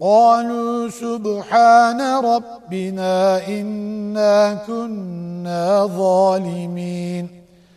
قالوا سبحان ربنا إنا كنا ظالمين.